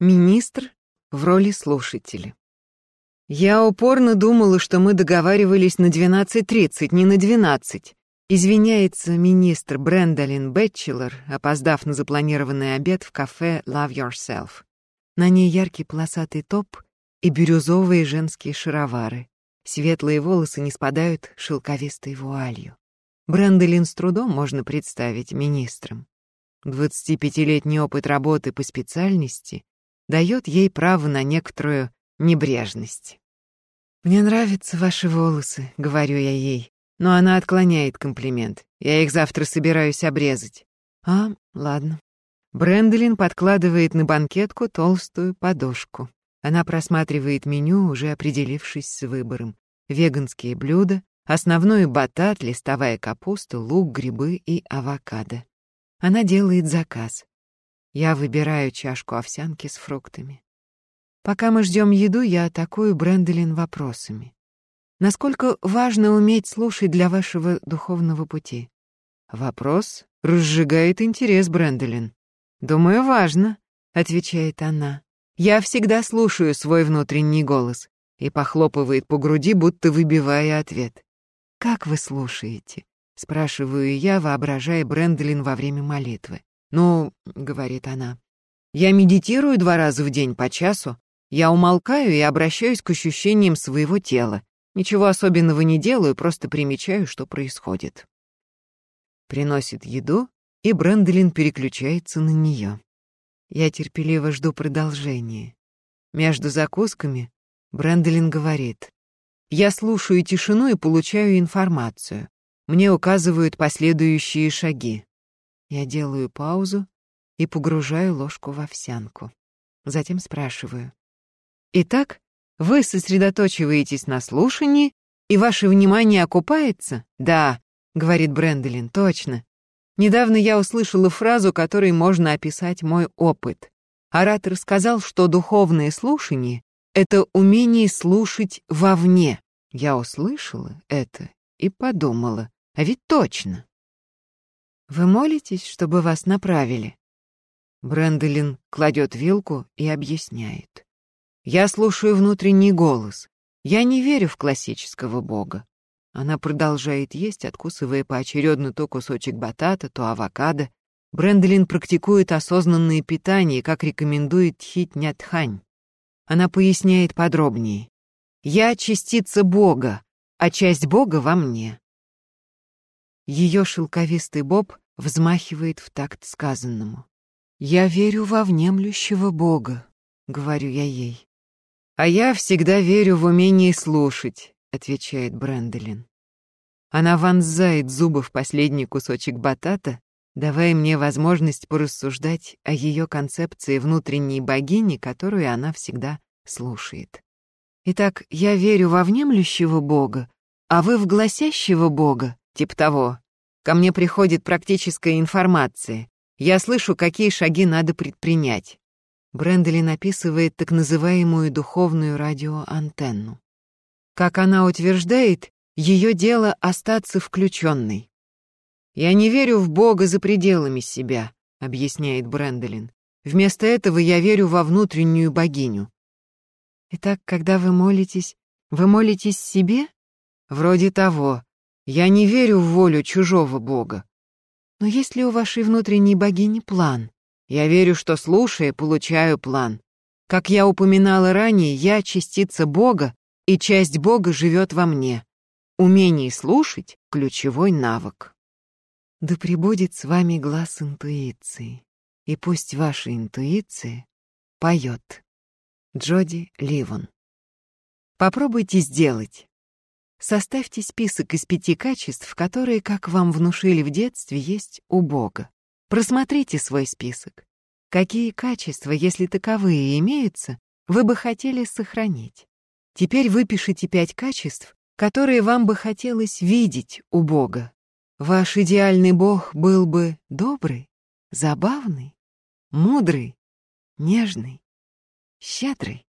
Министр в роли слушателя. Я упорно думала, что мы договаривались на 12.30, не на 12. Извиняется министр Брэндолин Бэтчелор, опоздав на запланированный обед в кафе Love Yourself. На ней яркий полосатый топ и бирюзовые женские шаровары. Светлые волосы не спадают шелковистой вуалью. Брэндолин с трудом можно представить министром. 25-летний опыт работы по специальности дает ей право на некоторую небрежность. «Мне нравятся ваши волосы», — говорю я ей, но она отклоняет комплимент. Я их завтра собираюсь обрезать. А, ладно. Бренделин подкладывает на банкетку толстую подушку. Она просматривает меню, уже определившись с выбором. Веганские блюда, основной батат, листовая капуста, лук, грибы и авокадо. Она делает заказ. Я выбираю чашку овсянки с фруктами. Пока мы ждем еду, я атакую Бренделин вопросами. Насколько важно уметь слушать для вашего духовного пути? Вопрос разжигает интерес Бренделин. Думаю, важно, отвечает она. Я всегда слушаю свой внутренний голос и похлопывает по груди, будто выбивая ответ. Как вы слушаете? спрашиваю я, воображая Бренделин во время молитвы. «Ну, — говорит она, — я медитирую два раза в день по часу, я умолкаю и обращаюсь к ощущениям своего тела. Ничего особенного не делаю, просто примечаю, что происходит». Приносит еду, и Бренделин переключается на нее. Я терпеливо жду продолжения. Между закусками Бренделин говорит. Я слушаю тишину и получаю информацию. Мне указывают последующие шаги. Я делаю паузу и погружаю ложку в овсянку. Затем спрашиваю. «Итак, вы сосредоточиваетесь на слушании, и ваше внимание окупается?» «Да», — говорит Бренделин, — «точно. Недавно я услышала фразу, которой можно описать мой опыт. Оратор сказал, что духовное слушание — это умение слушать вовне. Я услышала это и подумала, а ведь точно. Вы молитесь, чтобы вас направили? Бренделин кладет вилку и объясняет. Я слушаю внутренний голос. Я не верю в классического бога. Она продолжает есть, откусывая поочередно то кусочек батата, то авокадо. Бренделин практикует осознанное питание, как рекомендует Тхит Нятхань. Она поясняет подробнее. «Я частица Бога, а часть Бога во мне. Ее шелковистый боб взмахивает в такт сказанному. «Я верю во внемлющего Бога», — говорю я ей. «А я всегда верю в умение слушать», — отвечает Брэндолин. Она вонзает зубы в последний кусочек батата, давая мне возможность порассуждать о ее концепции внутренней богини, которую она всегда слушает. Итак, я верю во внемлющего Бога, а вы в гласящего Бога, Тип того. Ко мне приходит практическая информация. Я слышу, какие шаги надо предпринять. Брендели описывает так называемую духовную радиоантенну. Как она утверждает, ее дело остаться включенной. «Я не верю в Бога за пределами себя», — объясняет Бренделин. «Вместо этого я верю во внутреннюю богиню». «Итак, когда вы молитесь, вы молитесь себе?» «Вроде того. Я не верю в волю чужого бога. Но есть ли у вашей внутренней богини план? Я верю, что, слушая, получаю план. Как я упоминала ранее, я частица бога, и часть бога живет во мне. Умение слушать — ключевой навык. Да пребудет с вами глаз интуиции, и пусть ваша интуиция поет. Джоди Ливон. Попробуйте сделать. Составьте список из пяти качеств, которые, как вам внушили в детстве, есть у Бога. Просмотрите свой список. Какие качества, если таковые имеются, вы бы хотели сохранить? Теперь выпишите пять качеств, которые вам бы хотелось видеть у Бога. Ваш идеальный Бог был бы добрый, забавный, мудрый, нежный, щедрый.